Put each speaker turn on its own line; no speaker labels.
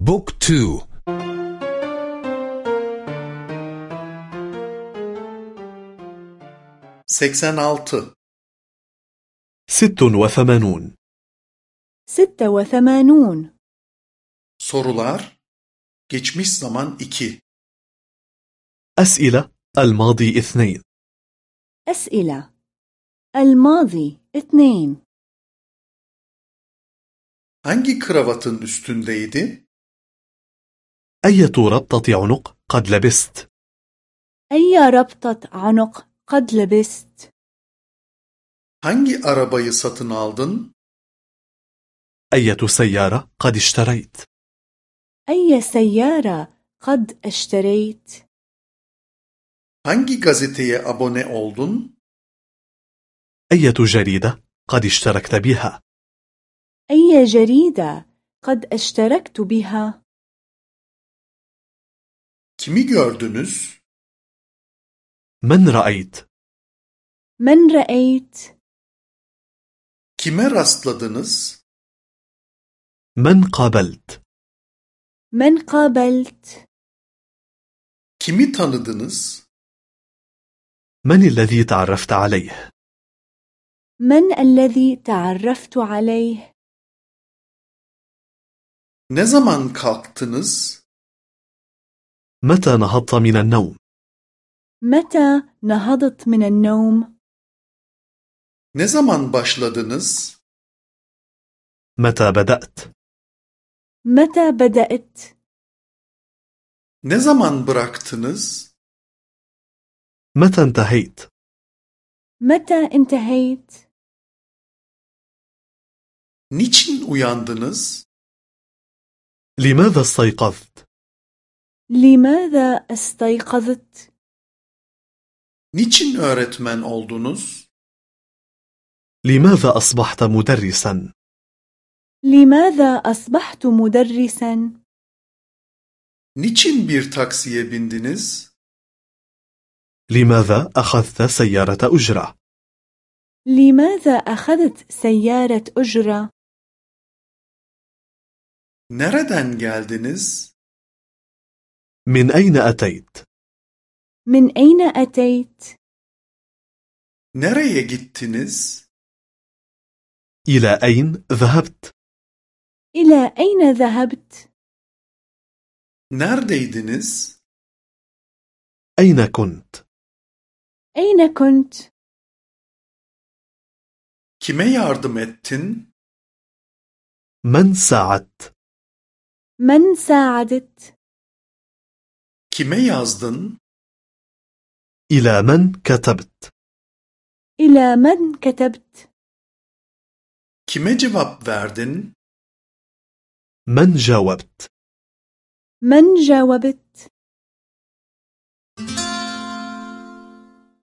Book two.
seksen altı.
ست وثمانون.
ستة وثمانون.
Sorular Geçmiş zaman 2
أسئلة الماضي اثنين.
أسئلة. الماضي اثنين.
Hangi kravatın üstündeydi?
أية ربطة عنق قد لبست
أي ربطة عنق قد لبست؟
Hangi arabayı satın aldın?
أية سيارة قد اشتريت
أي سيارة قد اشتريت؟
Hangi gazeteye abone oldun?
أية جريدة قد اشتركت بها
أي جريدة قد اشتركت بها؟
Kimi gördünüz?
من رأيت
من رأيت؟
Kime rastladınız?
من قابلت
من قابلت؟
Kimi tanıdınız?
من الذي تعرفت عليه
من الذي تعرفت عليه؟
Ne zaman kalktınız?
متى نهضت من النوم
متى نهضت من النوم؟
Ne zaman başladınız?
متى بدأت
متى بدأت؟
Ne zaman bıraktınız?
متى انتهيت
متى انتهيت؟
Niçin uyandınız?
لماذا استيقظت
لماذا استيقظت؟
Niçin öğretmen oldunuz?
لماذا أصبحت مدرسا
لماذا أصبحت مدرسا؟
Niçin bir taksiye bindiniz?
لماذا أخذت سيارة أجرة
لماذا أخذت سيارة أجرة؟
Nereden geldiniz?
من أين أتيت
من أين أتيت؟
Nereye gittiniz?
إلى أين ذهبت
إلى أين ذهبت؟
Neredeydiniz?
أين كنت
أين كنت؟
Kime yardım ettin?
من ساعدت
من ساعدت؟
Kime yazdın?
إلى من كتبت
إلى من كتبت؟
Kime cevap verdin?
من جاوبت
من جاوبت؟